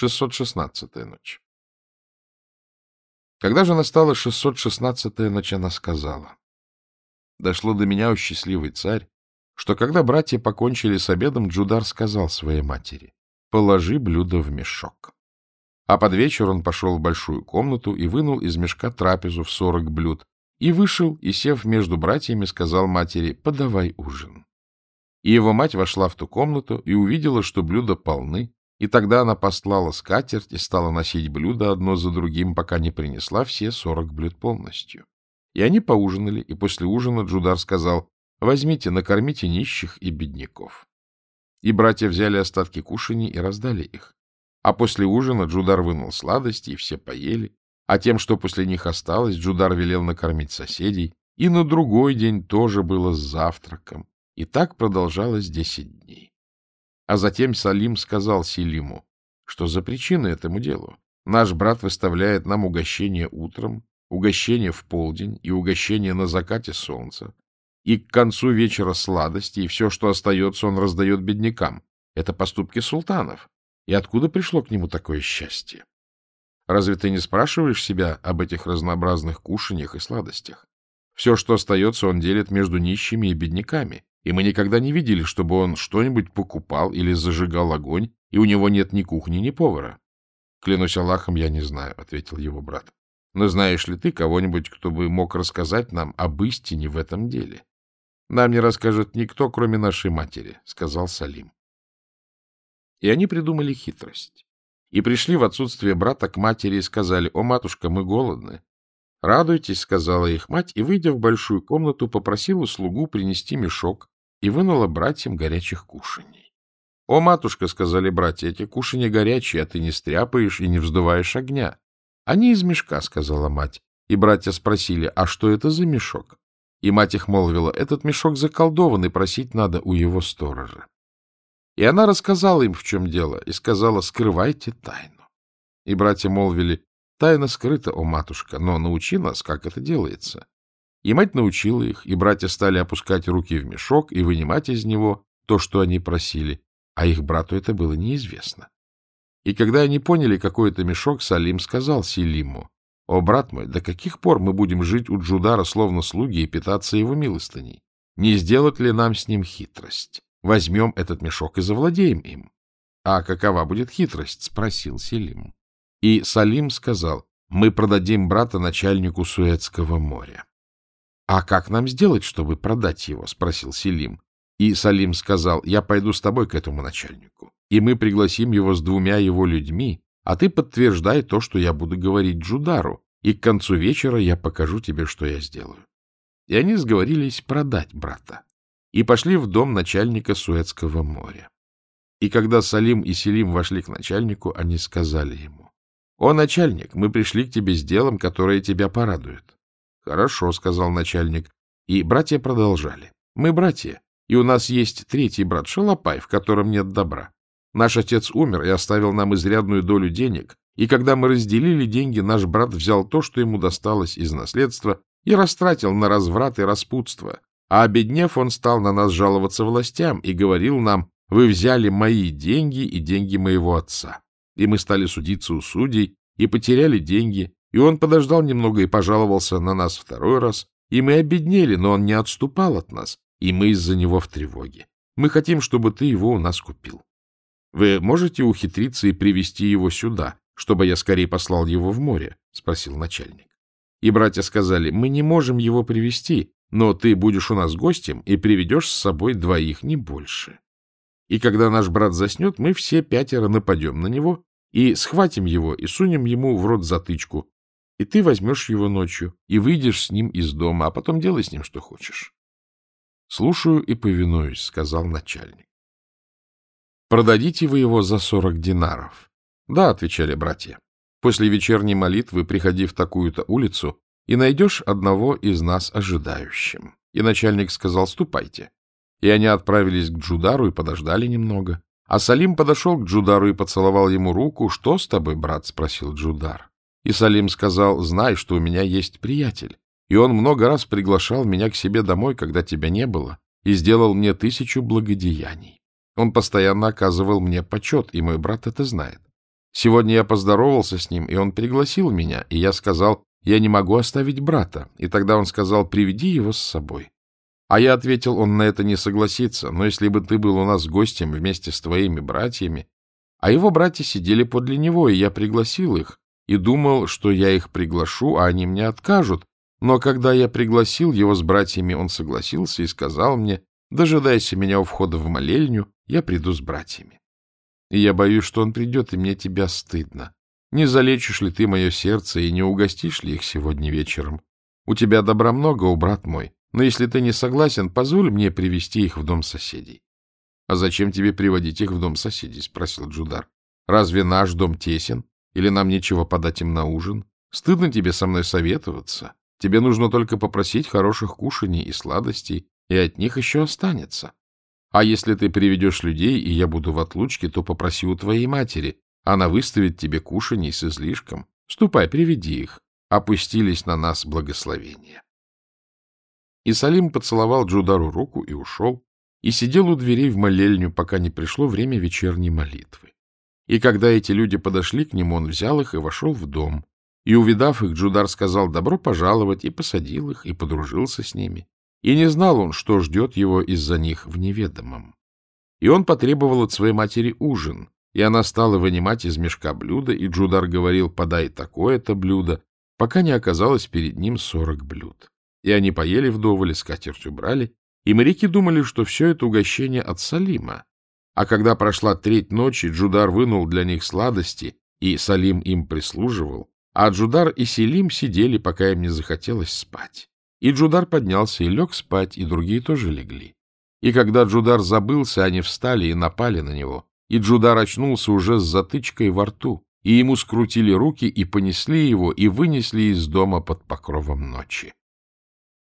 616-я ночь. Когда же настала 616-я ночь, она сказала. Дошло до меня, о счастливый царь, что когда братья покончили с обедом, Джудар сказал своей матери, «Положи блюдо в мешок». А под вечер он пошел в большую комнату и вынул из мешка трапезу в сорок блюд, и вышел, и, сев между братьями, сказал матери, «Подавай ужин». И его мать вошла в ту комнату и увидела, что блюда полны, и тогда она послала скатерть и стала носить блюда одно за другим, пока не принесла все сорок блюд полностью. И они поужинали, и после ужина Джудар сказал, «Возьмите, накормите нищих и бедняков». И братья взяли остатки кушаний и раздали их. А после ужина Джудар вынул сладости, и все поели. А тем, что после них осталось, Джудар велел накормить соседей, и на другой день тоже было с завтраком. И так продолжалось десять дней. А затем Салим сказал Селиму, что за причина этому делу. Наш брат выставляет нам угощение утром, угощение в полдень и угощение на закате солнца. И к концу вечера сладости, и все, что остается, он раздает беднякам. Это поступки султанов. И откуда пришло к нему такое счастье? Разве ты не спрашиваешь себя об этих разнообразных кушаньях и сладостях? Все, что остается, он делит между нищими и бедняками и мы никогда не видели, чтобы он что-нибудь покупал или зажигал огонь, и у него нет ни кухни, ни повара. — Клянусь Аллахом, я не знаю, — ответил его брат. — Но знаешь ли ты кого-нибудь, кто бы мог рассказать нам об истине в этом деле? — Нам не расскажет никто, кроме нашей матери, — сказал Салим. И они придумали хитрость. И пришли в отсутствие брата к матери и сказали, «О, матушка, мы голодны». «Радуйтесь», — сказала их мать, и, выйдя в большую комнату, попросила слугу принести мешок и вынула братьям горячих кушаний. — О, матушка, — сказали братья, — эти кушанья горячие, а ты не стряпаешь и не вздуваешь огня. — Они из мешка, — сказала мать. И братья спросили, а что это за мешок? И мать их молвила, этот мешок заколдован, и просить надо у его сторожа. И она рассказала им, в чем дело, и сказала, скрывайте тайну. И братья молвили, тайна скрыта, о матушка, но научи нас, как это делается. И мать научила их, и братья стали опускать руки в мешок и вынимать из него то, что они просили, а их брату это было неизвестно. И когда они поняли, какой это мешок, Салим сказал Селиму, «О, брат мой, до каких пор мы будем жить у Джудара, словно слуги, и питаться его милостыней? Не сделать ли нам с ним хитрость? Возьмем этот мешок и завладеем им». «А какова будет хитрость?» — спросил Селим. И Салим сказал, «Мы продадим брата начальнику Суэцкого моря». А как нам сделать, чтобы продать его? — спросил Селим. И Салим сказал, я пойду с тобой к этому начальнику, и мы пригласим его с двумя его людьми, а ты подтверждай то, что я буду говорить Джудару, и к концу вечера я покажу тебе, что я сделаю. И они сговорились продать брата и пошли в дом начальника Суэцкого моря. И когда Салим и Селим вошли к начальнику, они сказали ему, «О, начальник, мы пришли к тебе с делом, которое тебя порадует. Хорошо, сказал начальник. И братья продолжали. Мы братья, и у нас есть третий брат Шалопай, в котором нет добра. Наш отец умер и оставил нам изрядную долю денег, и когда мы разделили деньги, наш брат взял то, что ему досталось из наследства, и растратил на разврат и распутство. А обеднев, он стал на нас жаловаться властям и говорил нам, вы взяли мои деньги и деньги моего отца. И мы стали судиться у судей, и потеряли деньги, и он подождал немного и пожаловался на нас второй раз, и мы обеднели, но он не отступал от нас, и мы из-за него в тревоге. Мы хотим, чтобы ты его у нас купил. Вы можете ухитриться и привести его сюда, чтобы я скорее послал его в море? — спросил начальник. И братья сказали, мы не можем его привести, но ты будешь у нас гостем и приведешь с собой двоих, не больше. И когда наш брат заснет, мы все пятеро нападем на него и схватим его и сунем ему в рот затычку, и ты возьмешь его ночью и выйдешь с ним из дома, а потом делай с ним, что хочешь. — Слушаю и повинуюсь, — сказал начальник. — Продадите вы его за сорок динаров. — Да, — отвечали братья. — После вечерней молитвы приходи в такую-то улицу и найдешь одного из нас ожидающим. И начальник сказал, ступайте. И они отправились к Джудару и подождали немного. А Салим подошел к Джудару и поцеловал ему руку. — Что с тобой, брат? — спросил Джудар. И Салим сказал, знай, что у меня есть приятель, и он много раз приглашал меня к себе домой, когда тебя не было, и сделал мне тысячу благодеяний. Он постоянно оказывал мне почет, и мой брат это знает. Сегодня я поздоровался с ним, и он пригласил меня, и я сказал, я не могу оставить брата. И тогда он сказал, приведи его с собой. А я ответил, он на это не согласится, но если бы ты был у нас гостем вместе с твоими братьями... А его братья сидели подле него, и я пригласил их, и думал, что я их приглашу, а они мне откажут. Но когда я пригласил его с братьями, он согласился и сказал мне, дожидайся меня у входа в молельню, я приду с братьями. И я боюсь, что он придет, и мне тебя стыдно. Не залечишь ли ты мое сердце и не угостишь ли их сегодня вечером? У тебя добра много, у брат мой, но если ты не согласен, позволь мне привести их в дом соседей. — А зачем тебе приводить их в дом соседей? — спросил Джудар. — Разве наш дом тесен? Или нам нечего подать им на ужин? Стыдно тебе со мной советоваться. Тебе нужно только попросить хороших кушаний и сладостей, и от них еще останется. А если ты приведешь людей, и я буду в отлучке, то попроси у твоей матери. Она выставит тебе кушаний с излишком. Ступай, приведи их. Опустились на нас благословения. И Салим поцеловал Джудару руку и ушел, и сидел у дверей в молельню, пока не пришло время вечерней молитвы. И когда эти люди подошли к нему, он взял их и вошел в дом. И, увидав их, Джудар сказал «добро пожаловать» и посадил их, и подружился с ними. И не знал он, что ждет его из-за них в неведомом. И он потребовал от своей матери ужин, и она стала вынимать из мешка блюдо, и Джудар говорил «подай такое-то блюдо», пока не оказалось перед ним сорок блюд. И они поели вдоволь, скатерть убрали, и моряки думали, что все это угощение от Салима. А когда прошла треть ночи, Джудар вынул для них сладости, и Салим им прислуживал, а Джудар и Селим сидели, пока им не захотелось спать. И Джудар поднялся и лег спать, и другие тоже легли. И когда Джудар забылся, они встали и напали на него, и Джудар очнулся уже с затычкой во рту, и ему скрутили руки и понесли его, и вынесли из дома под покровом ночи.